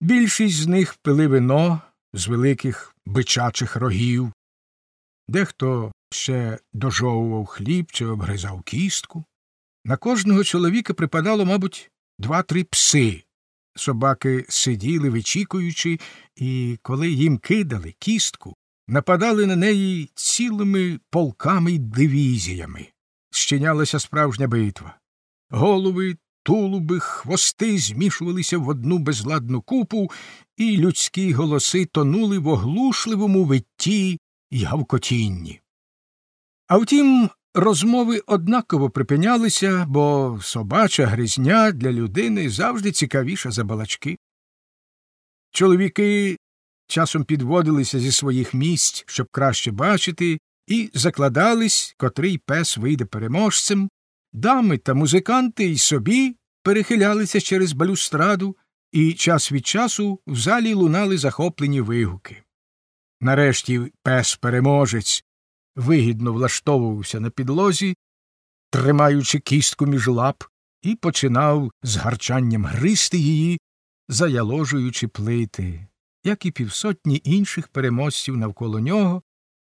Більшість з них пили вино з великих бичачих рогів, дехто ще дожовував хліб чи обгризав кістку. На кожного чоловіка припадало, мабуть, два-три пси. Собаки сиділи, вичікуючи, і коли їм кидали кістку, нападали на неї цілими полками й дивізіями. Щинялася справжня битва. Голови, тулуби, хвости змішувалися в одну безладну купу, і людські голоси тонули в оглушливому витті й гавкотінні. А втім, розмови однаково припинялися, бо собача гризня для людини завжди цікавіша за балачки. Чоловіки часом підводилися зі своїх місць, щоб краще бачити, і закладались, котрий пес вийде переможцем, дами та музиканти й собі перехилялися через балюстраду, і час від часу в залі лунали захоплені вигуки. Нарешті пес переможець вигідно влаштовувався на підлозі, тримаючи кістку між лап, і починав з гарчанням гристи її, заяложуючи плити, як і півсотні інших переможців навколо нього,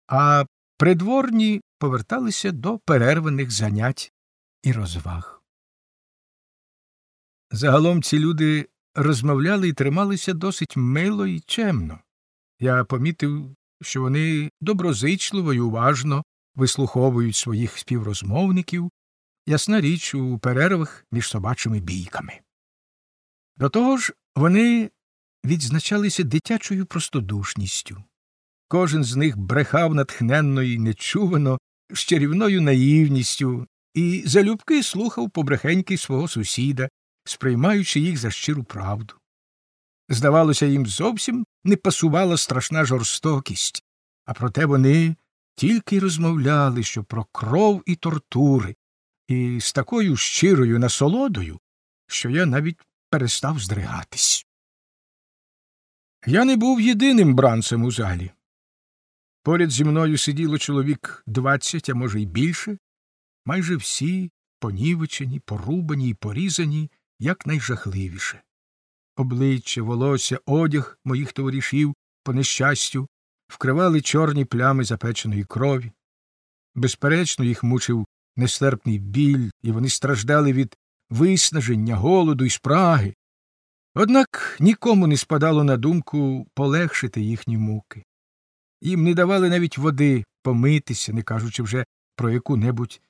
а придворні поверталися до перерваних занять і розваг. Загалом ці люди розмовляли і трималися досить мило і чемно. Я помітив, що вони доброзичливо й уважно вислуховують своїх співрозмовників, ясна річ у перервах між собачими бійками. До того ж, вони відзначалися дитячою простодушністю. Кожен з них брехав натхненно і нечувано, з чарівною наївністю, і залюбки слухав побрехеньки свого сусіда, сприймаючи їх за щиру правду. Здавалося, їм зовсім не пасувала страшна жорстокість, а проте вони тільки й розмовляли, що про кров і тортури, і з такою щирою насолодою, що я навіть перестав здригатись. Я не був єдиним бранцем у залі. Поряд зі мною сиділо чоловік двадцять, а може, й більше, майже всі понівечені, порубані й порізані якнайжахливіше. Обличчя, волосся, одяг моїх товаришів, по нещастю, вкривали чорні плями запеченої крові. Безперечно, їх мучив нестерпний біль, і вони страждали від виснаження, голоду і спраги. Однак нікому не спадало на думку полегшити їхні муки. Їм не давали навіть води помитися, не кажучи вже про яку небудь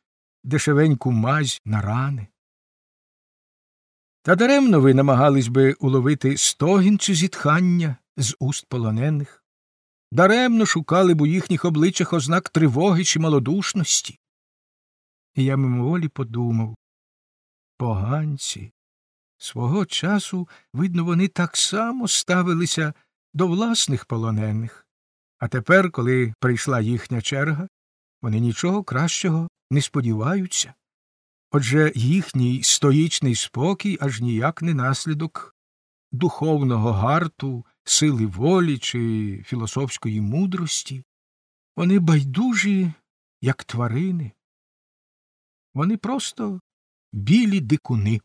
дешевеньку мазь на рани. Та даремно ви намагались би уловити стогін чи зітхання з уст полонених, даремно шукали б у їхніх обличчях ознак тривоги чи малодушності. І я мимоволі подумав поганці. Свого часу, видно, вони так само ставилися до власних полонених, а тепер, коли прийшла їхня черга, вони нічого кращого не сподіваються. Отже, їхній стоїчний спокій аж ніяк не наслідок духовного гарту, сили волі чи філософської мудрості. Вони байдужі, як тварини. Вони просто білі дикуни.